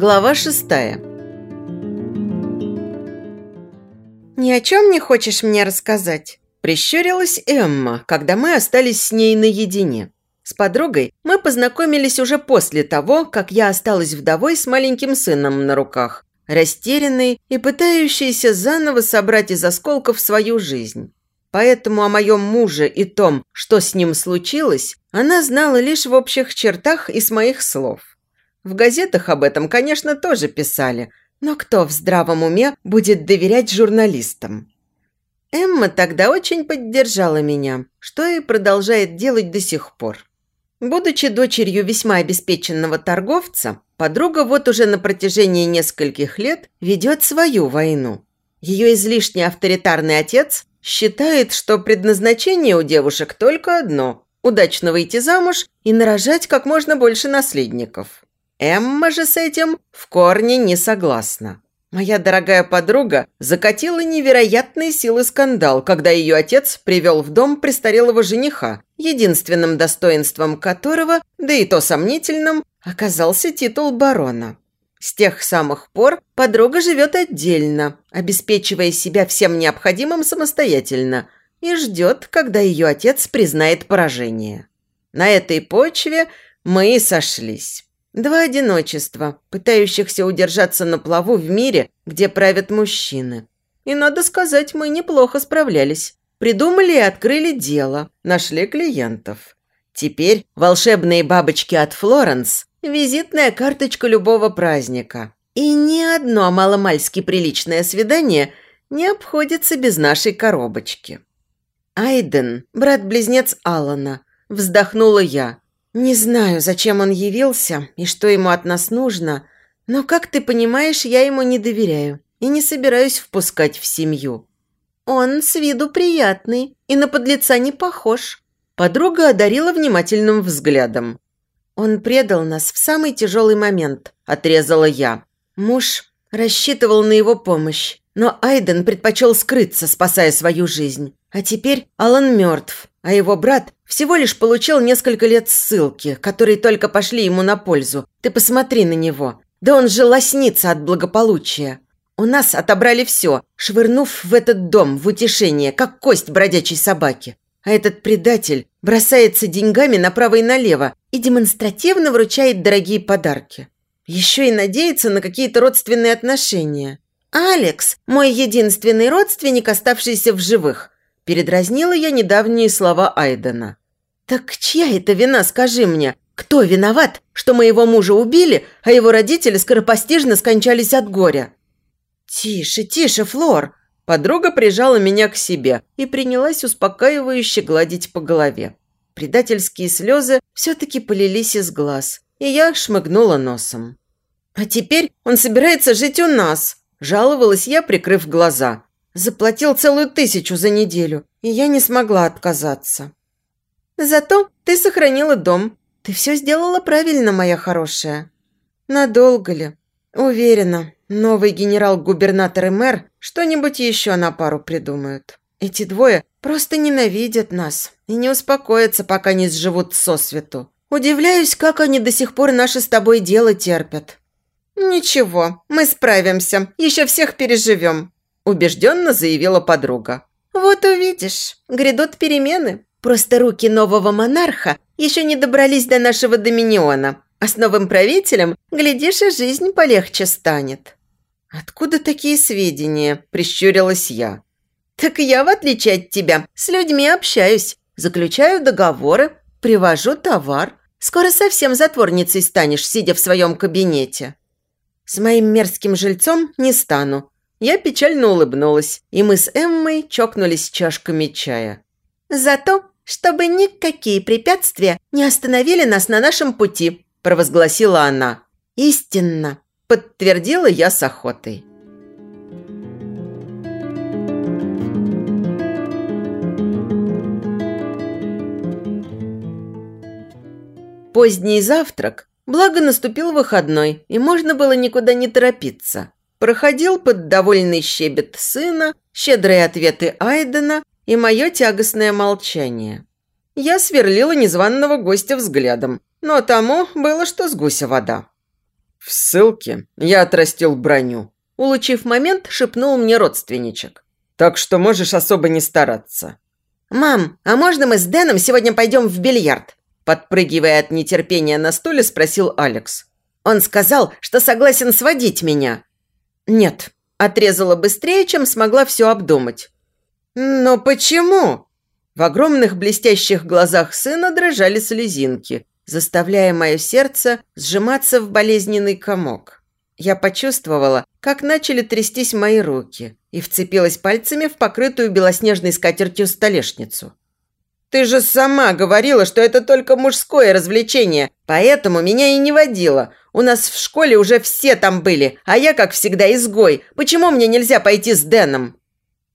Глава шестая «Ни о чем не хочешь мне рассказать?» Прищурилась Эмма, когда мы остались с ней наедине. С подругой мы познакомились уже после того, как я осталась вдовой с маленьким сыном на руках, растерянной и пытающейся заново собрать из осколков свою жизнь. Поэтому о моем муже и том, что с ним случилось, она знала лишь в общих чертах из моих слов. В газетах об этом, конечно, тоже писали, но кто в здравом уме будет доверять журналистам? Эмма тогда очень поддержала меня, что и продолжает делать до сих пор. Будучи дочерью весьма обеспеченного торговца, подруга вот уже на протяжении нескольких лет ведет свою войну. Ее излишне авторитарный отец считает, что предназначение у девушек только одно – удачно выйти замуж и нарожать как можно больше наследников. Эмма же с этим в корне не согласна. Моя дорогая подруга закатила невероятные силы скандал, когда ее отец привел в дом престарелого жениха, единственным достоинством которого, да и то сомнительным, оказался титул барона. С тех самых пор подруга живет отдельно, обеспечивая себя всем необходимым самостоятельно и ждет, когда ее отец признает поражение. На этой почве мы и сошлись. Два одиночества, пытающихся удержаться на плаву в мире, где правят мужчины. И, надо сказать, мы неплохо справлялись. Придумали и открыли дело, нашли клиентов. Теперь волшебные бабочки от Флоренс – визитная карточка любого праздника. И ни одно маломальски приличное свидание не обходится без нашей коробочки. Айден, брат-близнец Алана, вздохнула я. Не знаю, зачем он явился и что ему от нас нужно, но, как ты понимаешь, я ему не доверяю и не собираюсь впускать в семью. Он с виду приятный и на подлеца не похож. Подруга одарила внимательным взглядом. Он предал нас в самый тяжелый момент, отрезала я. Муж рассчитывал на его помощь, но Айден предпочел скрыться, спасая свою жизнь. А теперь Алан мертв, а его брат всего лишь получил несколько лет ссылки, которые только пошли ему на пользу. Ты посмотри на него. Да он же лоснится от благополучия. У нас отобрали все, швырнув в этот дом в утешение, как кость бродячей собаки. А этот предатель бросается деньгами направо и налево и демонстративно вручает дорогие подарки. Еще и надеется на какие-то родственные отношения. «Алекс – мой единственный родственник, оставшийся в живых», – передразнила я недавние слова Айдена. «Так чья это вина, скажи мне? Кто виноват, что моего мужа убили, а его родители скоропостижно скончались от горя?» «Тише, тише, Флор!» Подруга прижала меня к себе и принялась успокаивающе гладить по голове. Предательские слезы все-таки полились из глаз, и я шмыгнула носом. «А теперь он собирается жить у нас», Жаловалась я, прикрыв глаза. Заплатил целую тысячу за неделю, и я не смогла отказаться. Зато ты сохранила дом. Ты все сделала правильно, моя хорошая. Надолго ли? Уверена, новый генерал-губернатор и мэр что-нибудь еще на пару придумают. Эти двое просто ненавидят нас и не успокоятся, пока не сживут сосвету. Удивляюсь, как они до сих пор наше с тобой дело терпят. «Ничего, мы справимся, еще всех переживем», – убежденно заявила подруга. «Вот увидишь, грядут перемены. Просто руки нового монарха еще не добрались до нашего доминиона, а с новым правителем, глядишь, и жизнь полегче станет». «Откуда такие сведения?» – прищурилась я. «Так я, в отличие от тебя, с людьми общаюсь, заключаю договоры, привожу товар. Скоро совсем затворницей станешь, сидя в своем кабинете». С моим мерзким жильцом не стану. Я печально улыбнулась, и мы с Эммой чокнулись чашками чая. «Зато, чтобы никакие препятствия не остановили нас на нашем пути», – провозгласила она. «Истинно», – подтвердила я с охотой. Поздний завтрак Благо наступил выходной, и можно было никуда не торопиться. Проходил под довольный щебет сына, щедрые ответы Айдена и мое тягостное молчание. Я сверлила незваного гостя взглядом, но тому было что с гуся вода. «В ссылке я отрастил броню», – улучив момент, шепнул мне родственничек. «Так что можешь особо не стараться». «Мам, а можно мы с Дэном сегодня пойдем в бильярд?» Подпрыгивая от нетерпения на стуле, спросил Алекс. «Он сказал, что согласен сводить меня». «Нет», – отрезала быстрее, чем смогла все обдумать. «Но почему?» В огромных блестящих глазах сына дрожали слезинки, заставляя мое сердце сжиматься в болезненный комок. Я почувствовала, как начали трястись мои руки и вцепилась пальцами в покрытую белоснежной скатертью столешницу. «Ты же сама говорила, что это только мужское развлечение, поэтому меня и не водила. У нас в школе уже все там были, а я, как всегда, изгой. Почему мне нельзя пойти с Дэном?»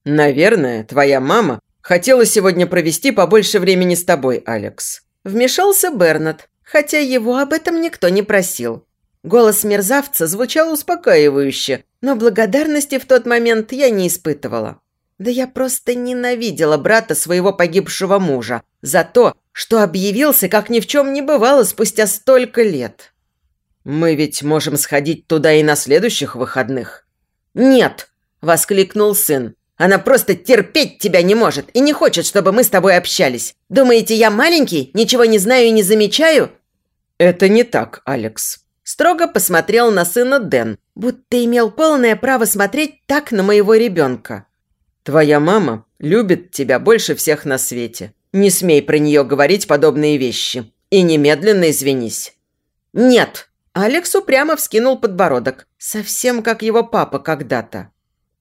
«Наверное, твоя мама хотела сегодня провести побольше времени с тобой, Алекс». Вмешался Бернат, хотя его об этом никто не просил. Голос мерзавца звучал успокаивающе, но благодарности в тот момент я не испытывала. Да я просто ненавидела брата своего погибшего мужа за то, что объявился, как ни в чем не бывало, спустя столько лет. «Мы ведь можем сходить туда и на следующих выходных». «Нет!» – воскликнул сын. «Она просто терпеть тебя не может и не хочет, чтобы мы с тобой общались. Думаете, я маленький, ничего не знаю и не замечаю?» «Это не так, Алекс», Строго посмотрел на сына Дэн, будто имел полное право смотреть так на моего ребенка. «Твоя мама любит тебя больше всех на свете. Не смей про нее говорить подобные вещи. И немедленно извинись». «Нет!» Алекс упрямо вскинул подбородок, совсем как его папа когда-то.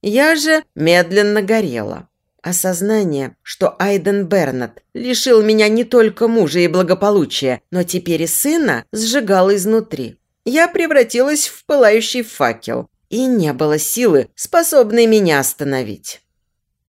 Я же медленно горела. Осознание, что Айден Бернат лишил меня не только мужа и благополучия, но теперь и сына, сжигало изнутри я превратилась в пылающий факел, и не было силы, способной меня остановить.